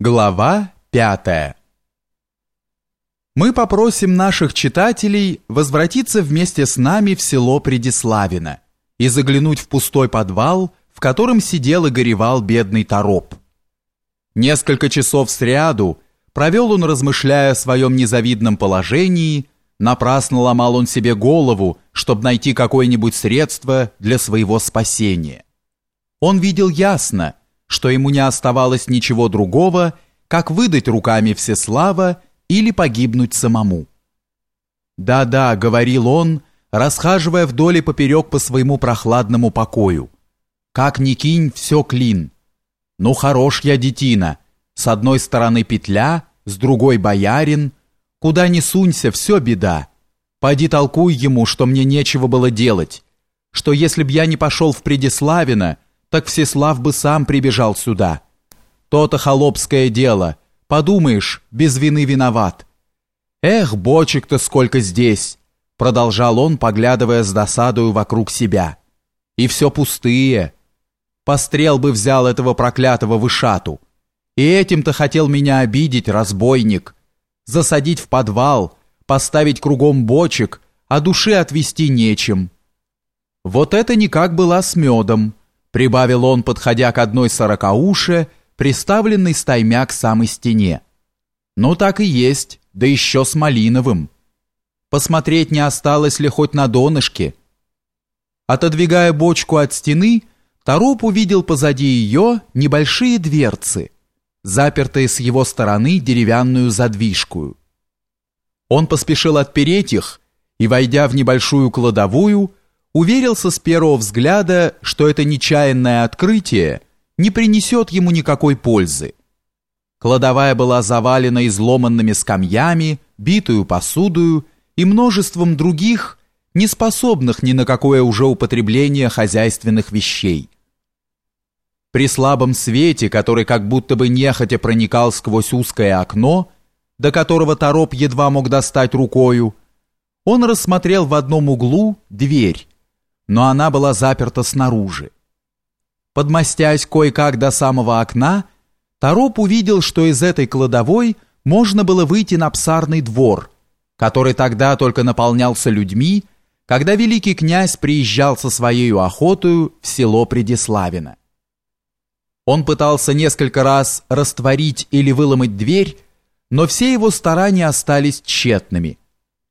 Глава пятая. Мы попросим наших читателей возвратиться вместе с нами в село Предиславино и заглянуть в пустой подвал, в котором сидел и горевал бедный Тороп. Несколько часов сряду провел он, размышляя о своем незавидном положении, напрасно ломал он себе голову, чтобы найти какое-нибудь средство для своего спасения. Он видел ясно, что ему не оставалось ничего другого, как выдать руками Всеслава или погибнуть самому. «Да-да», — говорил он, расхаживая вдоль и поперек по своему прохладному покою. «Как ни кинь, все клин. Ну, хорош я, детина. С одной стороны петля, с другой боярин. Куда ни сунься, все беда. Пойди толкуй ему, что мне нечего было делать, что если б я не пошел в Предиславино, так Всеслав бы сам прибежал сюда. То-то холопское дело. Подумаешь, без вины виноват. Эх, бочек-то сколько здесь, продолжал он, поглядывая с досадою вокруг себя. И все пустые. Пострел бы взял этого проклятого вышату. И этим-то хотел меня обидеть, разбойник. Засадить в подвал, поставить кругом бочек, а души отвести нечем. Вот это никак была с медом прибавил он, подходя к одной сорокауше, приставленной стаймя к самой стене. Ну так и есть, да еще с малиновым. Посмотреть не осталось ли хоть на донышке. Отодвигая бочку от стены, Тороп увидел позади ее небольшие дверцы, запертые с его стороны деревянную задвижку. Он поспешил отпереть их и, войдя в небольшую кладовую, уверился с первого взгляда, что это нечаянное открытие не принесет ему никакой пользы. Кладовая была завалена изломанными скамьями, битую посудою и множеством других, не способных ни на какое уже употребление хозяйственных вещей. При слабом свете, который как будто бы нехотя проникал сквозь узкое окно, до которого Тороп едва мог достать рукою, он рассмотрел в одном углу дверь, но она была заперта снаружи. Подмостясь кое-как до самого окна, Тороп увидел, что из этой кладовой можно было выйти на псарный двор, который тогда только наполнялся людьми, когда великий князь приезжал со своей охотою в село Предиславино. Он пытался несколько раз растворить или выломать дверь, но все его старания остались тщетными.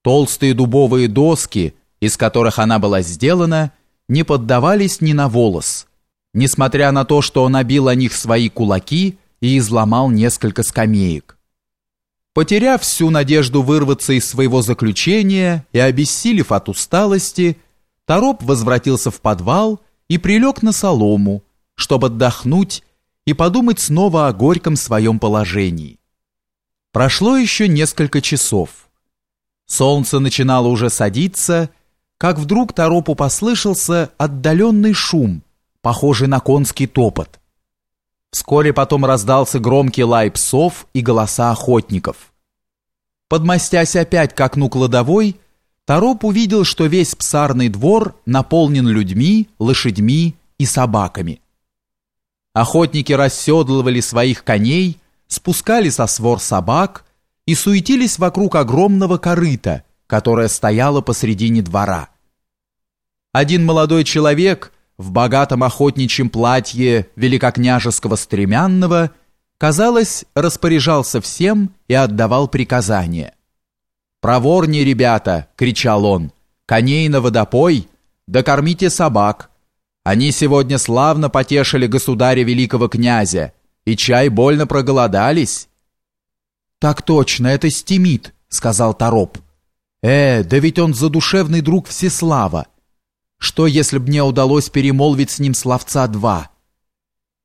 Толстые дубовые доски – из которых она была сделана, не поддавались ни на волос, несмотря на то, что он обил о них свои кулаки и изломал несколько скамеек. Потеряв всю надежду вырваться из своего заключения и обессилев от усталости, Тороп возвратился в подвал и прилег на солому, чтобы отдохнуть и подумать снова о горьком своем положении. Прошло еще несколько часов. Солнце начинало уже садиться, как вдруг Торопу послышался отдаленный шум, похожий на конский топот. Вскоре потом раздался громкий лай псов и голоса охотников. Подмостясь опять к окну кладовой, Тороп увидел, что весь псарный двор наполнен людьми, лошадьми и собаками. Охотники расседлывали своих коней, спускали со свор собак и суетились вокруг огромного корыта, которая стояла посредине двора. Один молодой человек в богатом охотничьем платье великокняжеского стремянного, казалось, распоряжался всем и отдавал приказания. «Проворнее, ребята!» — кричал он. «Коней на водопой! Докормите собак! Они сегодня славно потешили государя великого князя, и чай больно проголодались!» «Так точно, это стимит», — сказал Тороп. Э, да ведь он задушевный друг Всеслава. Что, если б мне удалось перемолвить с ним словца два?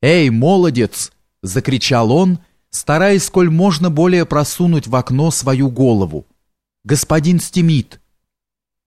Эй, молодец! Закричал он, стараясь сколь можно более просунуть в окно свою голову. Господин Стимит,